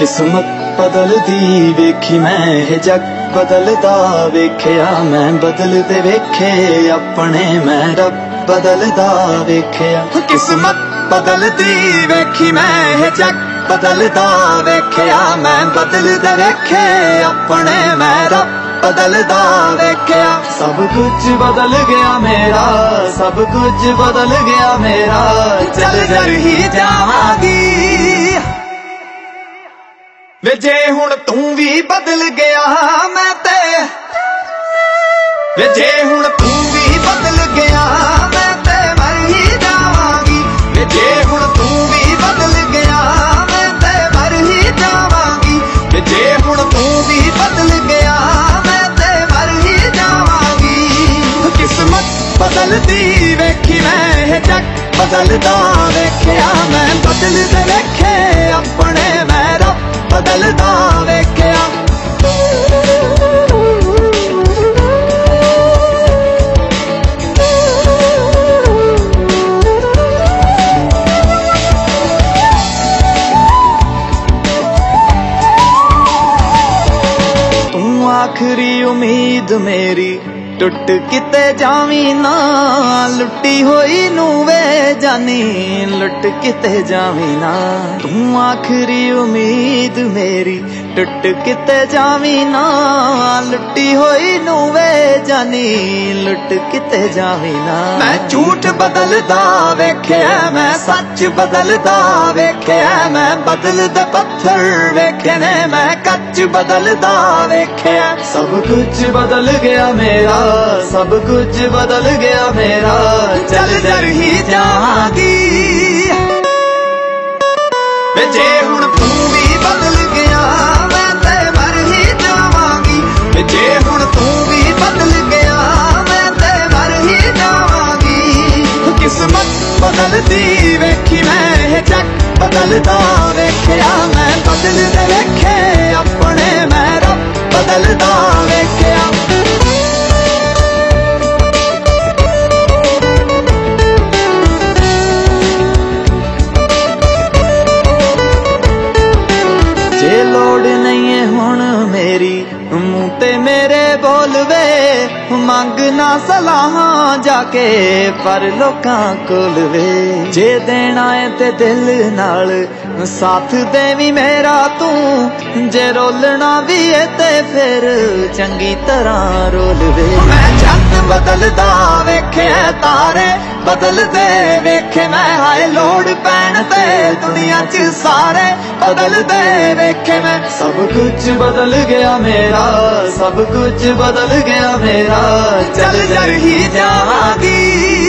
ਕਿਸਮਤ ਬਦਲਦੀ ਵੇਖੀ ਮੈਂ ਇਹ ਜੱਗ ਬਦਲਦਾ ਵੇਖਿਆ ਮੈਂ ਬਦਲਦੇ ਵੇਖੇ ਆਪਣੇ ਮੈਂ ਰੱਬ ਬਦਲਦਾ ਵੇਖਿਆ। ਕਿਸਮਤ ਬਦਲਦੀ ਵੇਖੀ ਮੈਂ ਇਹ ਜੱਗ ਬਦਲਦਾ ਵੇਖਿਆ ਮੈਂ ਬਦਲਦੇ ਵੇਖੇ ਆਪਣੇ ਮੈਂ ਰੱਬ ਬਦਲਦਾ ਵੇਖਿਆ। ਸਭ ਕੁਝ ਬਦਲ ਗਿਆ ਮੇਰਾ ਸਭ ਕੁਝ ਬਦਲ ਗਿਆ ਮੇਰਾ ਚੱਲ ਜਰ ਹੀ ਜਾਵਾਂਗੀ। ਵੇ ਜੇ ਹੁਣ ਤੂੰ ਵੀ ਬਦਲ ਗਿਆ, ਮੈਂ ਤੇ ਵੇ ਜੇ ਹੁਣ ਤੂੰ ਵੀ ਬਦਲ ਗਿਆ, ਮੈਂ ਤੇ ਮਰ ਹੀ ਜਾਵਾਂਗੀ। ਵੇ ਜੇ ਹੁਣ ਤੂੰ ਵੀ ਬਦਲ ਗਿਆ, ਮੈਂ ਤੇ ਮਰ ਹੀ ਜਾਵਾਂਗੀ। ਵੇ ਜੇ ਹੁਣ ਤੂੰ ਵੀ ਬਦਲ ਗਿਆ, ਮੈਂ ਤੇ ਮਰ ਹੀ ਜਾਵਾਂਗੀ। ਕਿਸਮਤ ਬਦਲਦੀ ਵੇਖੀ ਮੈਂ, ਇਹ ਜੱਗ ਬਦਲਦਾ ਵੇਖਿਆ। ਆਖਰੀ ਉਮੀਦ ਮੇਰੀ ਟੁੱਟ ਕਿਤੇ ਜਾਵੀਂ ਨਾ, ਲੁੱਟੀ ਹੋਈ ਨੂੰ ਵੇ ਜਾਨੀ, ਲੁੱਟ ਕਿਤੇ ਜਾਵੀਂ ਨਾ। ਤੂੰ ਆਖਰੀ ਉਮੀਦ ਮੇਰੀ, ਟੁੱਟ ਕਿਤੇ ਜਾਵੀਂ ਨਾ, ਲੁੱਟੀ ਹੋਈ ਨੂੰ ਵੇ ਜਾਨੀ, ਲੁੱਟ ਕਿਤੇ ਜਾਵੀਂ ਨਾ। ਮੈਂ ਝੂਠ ਬਦਲਦਾ ਵੇਖਿਆ, ਮੈਂ ਸੱਚ ਬਦਲਦਾ ਵੇਖਿਆ, ਮੈਂ ਬਦਲਦਾ ਪੱਥਰ ਵੇਖੇ ਨੇ, ਮੈਂ ਕੱਚ ਬਦਲਦਾ ਵੇਖਿਆ। ਸਭ ਕੁਝ ਬਦਲ ਗਿਆ ਮੇਰਾ। ਸਭ ਕੁਝ ਬਦਲ ਗਿਆ ਮੇਰਾ। ਚੱਲ ਜਰ ਹੀ ਜਾਵਾਂਗੀ। ਵੇ ਜੇ ਹੁਣ ਤੂੰ ਵੀ ਬਦਲ ਗਿਆ ਮੈਂ ਤੇ ਮਰ ਹੀ ਜਾਵਾਂਗੀ। ਵੇ ਜੇ ਹੁਣ ਤੂੰ ਵੀ ਬਦਲ ਗਿਆ ਮੈਂ ਤੇ ਮਰ ਹੀ ਜਾਵਾਂਗੀ। ਕਿਸਮਤ ਬਦਲਦੀ ਵੇਖੀ ਮੈਂ ਇਹ ਜੱਗ ਬਦਲਦਾ ਵੇਖਿਆ ਮੈਂ। ਬਦਲਦੇ ਵੇਖੇ ਆਪਣੇ ਮੈਂ ਰੱਬ ਬਦਲਦਾ ਵੇਖਿਆ। ਲੋੜ ਨਹੀਂ ਹੈ ਹੁਣ ਮੇਰੀ। ਮੂੰਹ ਤੇ ਮੇਰੇ ਬੋਲਵੇ ਮੰਗ ਨਾ ਸਲਾਹਾਂ ਜਾ ਕੇ, ਪਰ ਲੋਕਾਂ ਕੋਲ ਵੇ। ਜੇ ਦੇਣਾ ਏ ਤੇ ਦਿਲ ਨਾਲ, ਸਾਥ ਦੇ ਵੀ ਮੇਰਾ ਤੂੰ। ਜੇ ਰੋਲਣਾ ਵੀ ਏ ਤੇ ਫਿਰ ਚੰਗੀ ਤਰ੍ਹਾਂ ਰੋਲਵੇ ਮੈਂ ਚੰਨ ਬਦਲਦਾ ਵੇਖਿਆ ਤਾਰੇ ਬਦਲਦੇ ਵੇਖੇ ਮੈਂ, ਹਾਏ ਲੋੜ ਪੈਣ ਤੇ ਦੁਨੀਆ 'ਚ ਸਾਰੇ ਬਦਲਦੇ ਵੇਖੇ ਮੈਂ। ਸਭ ਕੁਝ ਬਦਲ ਗਿਆ ਮੇਰਾ, ਸਭ ਕੁਝ ਬਦਲ ਗਿਆ ਮੇਰਾ, ਚੱਲ ਜਰ ਹੀ ਜਾਵਾਂਗੀ।